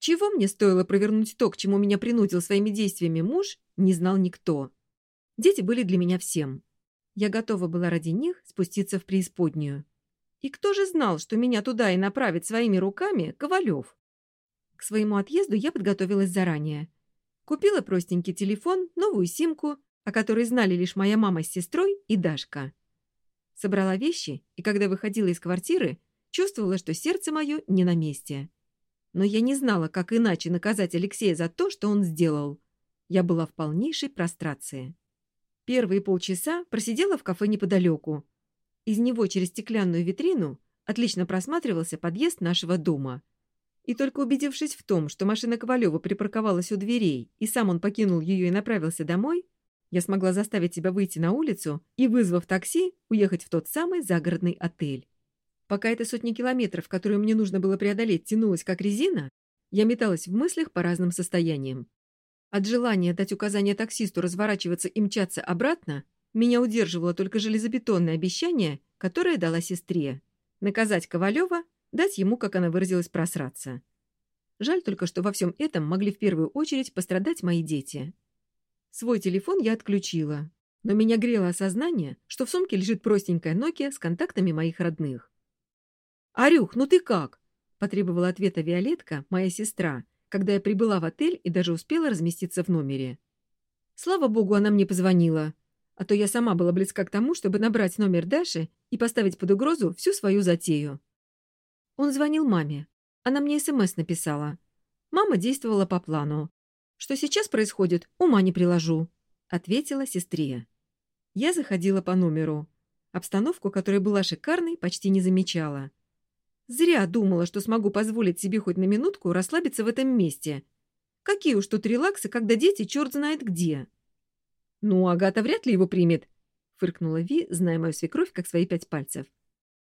Чего мне стоило провернуть то, к чему меня принудил своими действиями муж, не знал никто. Дети были для меня всем. Я готова была ради них спуститься в преисподнюю. И кто же знал, что меня туда и направит своими руками Ковалев? К своему отъезду я подготовилась заранее. Купила простенький телефон, новую симку, о которой знали лишь моя мама с сестрой и Дашка. Собрала вещи, и когда выходила из квартиры, чувствовала, что сердце мое не на месте. Но я не знала, как иначе наказать Алексея за то, что он сделал. Я была в полнейшей прострации. Первые полчаса просидела в кафе неподалеку. Из него через стеклянную витрину отлично просматривался подъезд нашего дома. И только убедившись в том, что машина Ковалева припарковалась у дверей, и сам он покинул ее и направился домой, я смогла заставить себя выйти на улицу и, вызвав такси, уехать в тот самый загородный отель. Пока эта сотня километров, которую мне нужно было преодолеть, тянулась как резина, я металась в мыслях по разным состояниям. От желания дать указание таксисту разворачиваться и мчаться обратно меня удерживало только железобетонное обещание, которое дала сестре. Наказать Ковалева, дать ему, как она выразилась, просраться. Жаль только, что во всем этом могли в первую очередь пострадать мои дети. Свой телефон я отключила, но меня грело осознание, что в сумке лежит простенькая Nokia с контактами моих родных. «Арюх, ну ты как?» — потребовала ответа Виолетка, моя сестра, когда я прибыла в отель и даже успела разместиться в номере. Слава богу, она мне позвонила, а то я сама была близка к тому, чтобы набрать номер Даши и поставить под угрозу всю свою затею. Он звонил маме. Она мне СМС написала. Мама действовала по плану. Что сейчас происходит, ума не приложу, — ответила сестре. Я заходила по номеру. Обстановку, которая была шикарной, почти не замечала. Зря думала, что смогу позволить себе хоть на минутку расслабиться в этом месте. Какие уж тут релаксы, когда дети черт знает где. Ну, Агата вряд ли его примет, — фыркнула Ви, зная мою свекровь как свои пять пальцев.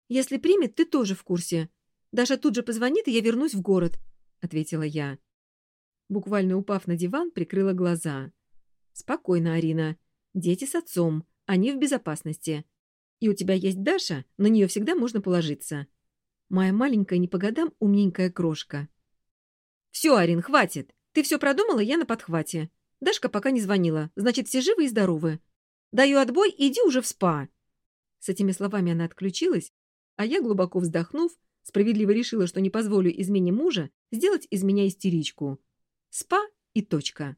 Если примет, ты тоже в курсе. Даша тут же позвонит, и я вернусь в город, — ответила я. Буквально упав на диван, прикрыла глаза. Спокойно, Арина. Дети с отцом. Они в безопасности. И у тебя есть Даша, на нее всегда можно положиться. Моя маленькая не по годам умненькая крошка. «Все, Арин, хватит. Ты все продумала, я на подхвате. Дашка пока не звонила, значит, все живы и здоровы. Даю отбой, иди уже в спа». С этими словами она отключилась, а я, глубоко вздохнув, справедливо решила, что не позволю измене мужа сделать из меня истеричку. Спа и точка.